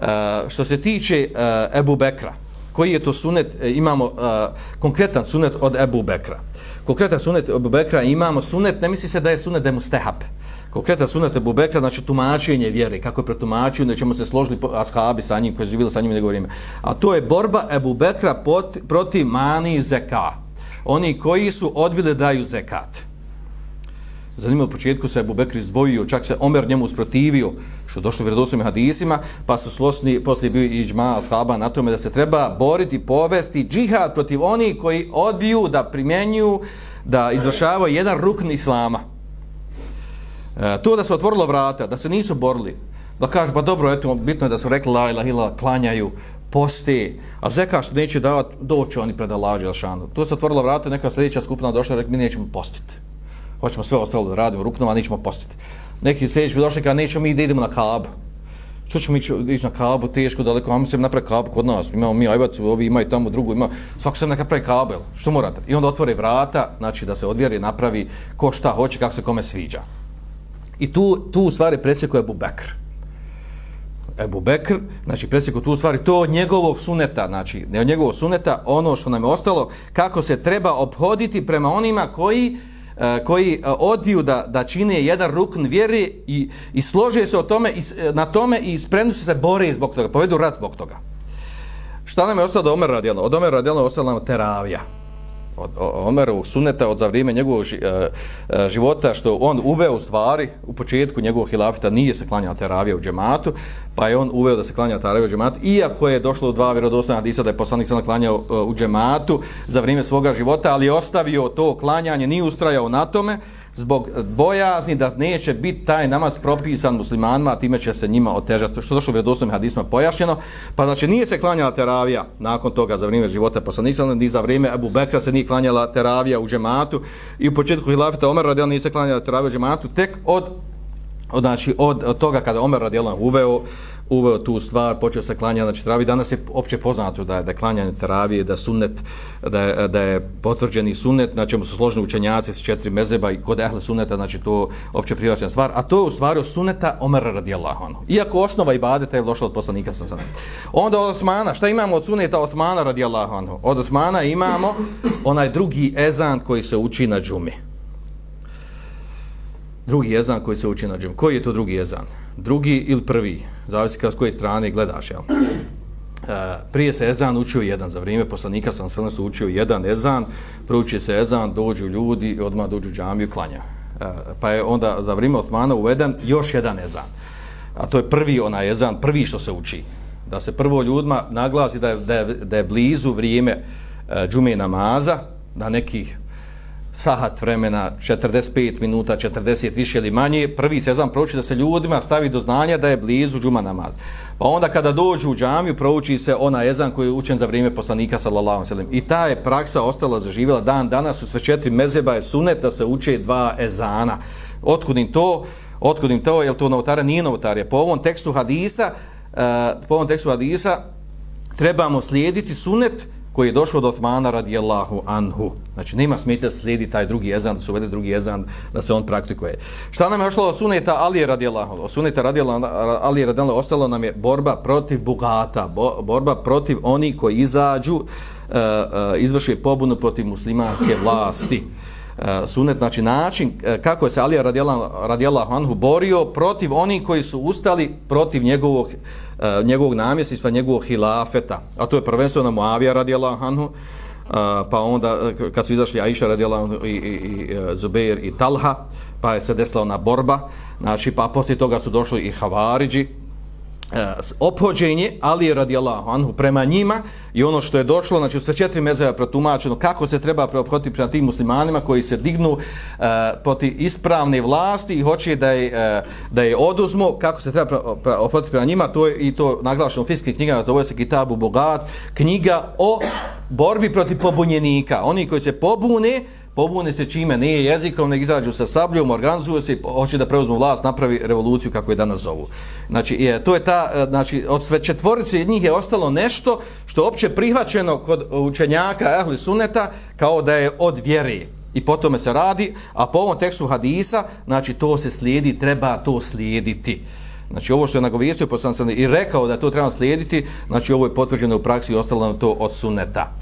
Eh, što se tiče uh, Ebu Bekra, koji je to sunet, eh, imamo uh, konkretan sunet od Ebu Bekra. Konkretan sunet Ebu Bekra imamo sunet, ne misli se da je sunet da je. Konkretan sunet Ebu Bekra, znači tumačenje vjere, kako je pretumačio, da ćemo se složiti ashabi sa njim, koji je živjeli sa njim nego vrijeme. A to je borba Ebu Bekra pot, protiv mani zeka. Oni koji su odbili daju zekat. Zanimljivo, u početku se Abu Bekr izdvojio, čak se Omer njemu usprotivio, što je došlo u vjerodoslovim hadisima, pa su slosni, poslije bio i džma ashaba na tome da se treba boriti, povesti džihad protiv onih koji odbiju da primjenju, da izvršavaju jedan rukn islama. E, to da se otvorilo vrata, da se nisu borili, da kaže, pa dobro, eto, bitno je da su rekli la ilah ilah, klanjaju, poste, a zeka što neće davati, doći oni pred Allah, To se otvorilo vrata, neka sljedeća skupina došla i rekli, mi nećemo postiti hoćemo sve ostalo da radimo rukno, a nećemo postiti. Neki sljedeći bi došli kada nećemo mi da idemo na kabu. Što ćemo ići na kabu, teško, daleko, a mi se napravi kabu kod nas. Imamo mi ajbacu, ovi imaju tamo drugu, ima, svako se neka pravi kabel. Što morate? I onda otvore vrata, znači da se odvjeri, napravi ko šta hoće, kako se kome sviđa. I tu, tu u stvari predsjeko je Ebu Bekr. Ebu Bekr, znači predsjeko tu u stvari, to od njegovog suneta, znači ne od njegovog suneta, ono što nam je ostalo, kako se treba obhoditi prema onima koji E, koji odbiju odiju da, da čine jedan rukn vjeri i, i slože se o tome, i, e, na tome i spremnu se se bore zbog toga, povedu rat zbog toga. Šta nam je ostalo od Omer radijalno? Od Omer radijalno ostalo nam teravija od Omerovog suneta od za vrijeme njegovog e, e, života što on uveo u stvari u početku njegovog hilafita nije se klanjala teravija u džematu pa je on uveo da se klanja teravija u džematu iako je došlo do dva vjerodostojna hadisa da je poslanik se klanjao e, u džematu za vrijeme svoga života ali je ostavio to klanjanje nije ustrajao na tome zbog e, bojazni da neće biti taj namaz propisan muslimanima, a time će se njima otežati, što došlo u vredosnovim hadisma pojašnjeno, pa znači nije se klanjala teravija nakon toga za vrijeme života poslanika, ni za vrijeme Abu Bekra se nije klanjala teravija u džematu. I u početku hilafeta Omer radijal nije se klanjala teravija u džematu, tek od, od, znači, od, od toga kada Omer radijalan uveo, uveo tu stvar, počeo se klanjati znači teravije. Danas je opće poznato da je, da je klanjanje teravije, da sunnet, da je, da je potvrđeni sunnet, na čemu su složeni učenjaci s četiri mezeba i kod ehle sunneta, znači to opće prihvaćena stvar. A to je u stvari o sunneta Omer radijallahu anhu. Iako osnova ibadeta je došla od poslanika sa sada. Onda od Osmana, šta imamo od sunneta Osmana radijallahu anhu? Od Osmana imamo onaj drugi ezan koji se uči na džumi. Drugi ezan koji se uči na džumi. Koji je to drugi ezan? Drugi ili prvi? zavisi s koje strane gledaš, jel? E, prije se ezan učio jedan za vrijeme poslanika sam se su učio jedan ezan prouči se ezan, dođu ljudi i odmah dođu džamiju klanja e, pa je onda za vrijeme Osmana uveden još jedan ezan a to je prvi onaj ezan, prvi što se uči da se prvo ljudima naglasi da je, da je, da je blizu vrijeme e, džume namaza na nekih sahat vremena, 45 minuta, 40 više ili manje, prvi sezam prouči da se ljudima stavi do znanja da je blizu džuma namaz. Pa onda kada dođu u džamiju, prouči se ona ezan koji je učen za vrijeme poslanika sallallahu alejhi ve I ta je praksa ostala zaživjela dan danas su sve četiri mezeba je sunet da se uče dva ezana. Otkudim to? Otkudim to? Jel to novotara? Nije novotarija. Po ovom tekstu hadisa, uh, po ovom tekstu hadisa trebamo slijediti sunet koji je došao od Osmana radijallahu anhu. Znači, nema smijete da slijedi taj drugi ezan, da se uvede drugi ezan, da se on praktikuje. Šta nam je ošlo od suneta Ali radijallahu? Od suneta radijallahu Ali radijallahu ostalo nam je borba protiv bugata, bo, borba protiv oni koji izađu, e, e, uh, uh, izvrši pobunu protiv muslimanske vlasti. E, Sunet, znači način e, kako je se Ali radijallahu anhu borio protiv oni koji su ustali protiv njegovog e, njegovog namjesništva, njegovog hilafeta, a to je prvenstveno Muavija radijallahu anhu, pa onda kad su izašli Aisha radijallahu i, i, i Zubeir i Talha, pa je se desila ona borba, znači pa poslije toga su došli i Havariđi, Eh, ophođenje Ali radijallahu anhu prema njima i ono što je došlo, znači sa četiri mezeva protumačeno kako se treba preophoditi prema tim muslimanima koji se dignu e, uh, proti ispravne vlasti i hoće da je, uh, da je oduzmu, kako se treba preophoditi prema njima, to je i to naglašeno u fiskih knjigama, to je se Kitabu Bogat, knjiga o borbi protiv pobunjenika. Oni koji se pobune, pobune se čime nije jezikom, nek izađu sa sabljom, organizuju se, hoće da preuzmu vlast, napravi revoluciju kako je danas zovu. Znači, je, to je ta, e, znači, od sve četvorice njih je ostalo nešto što je opće prihvaćeno kod učenjaka Ahli suneta kao da je od vjere. I po tome se radi, a po ovom tekstu hadisa, znači, to se slijedi, treba to slijediti. Znači ovo što je nagovijestio poslanik i rekao da to treba slijediti, znači ovo je potvrđeno u praksi i ostalo to od sunneta.